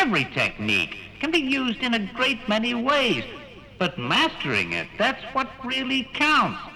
Every technique can be used in a great many ways, but mastering it, that's what really counts.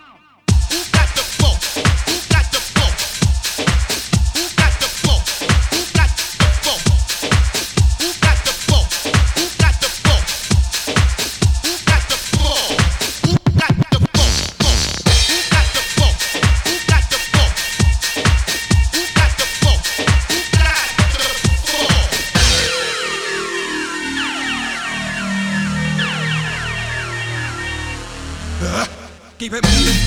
Keep it moving,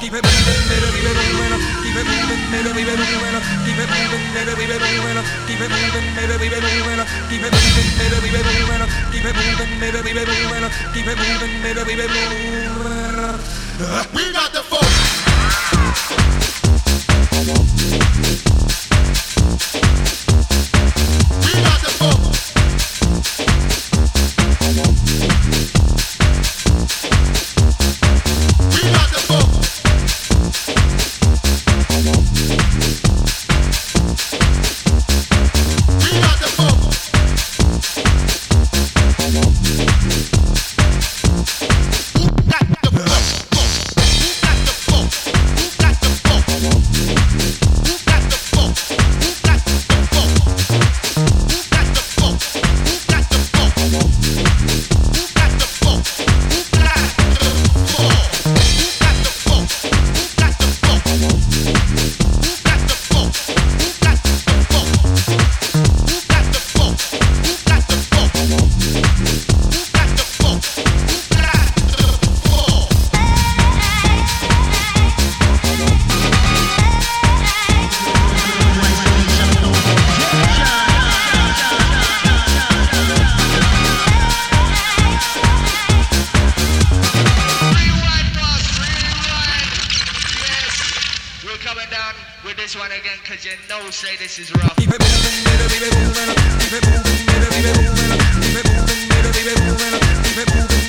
keep it moving, let it be keep it moving, let it be keep it moving, let it be keep it moving, let it be keep it moving, let it be keep it moving, let it be the winner. This one again because you know, say this is rough. Keep it moving, baby. Keep it moving, baby. Keep it moving, baby. Keep it moving,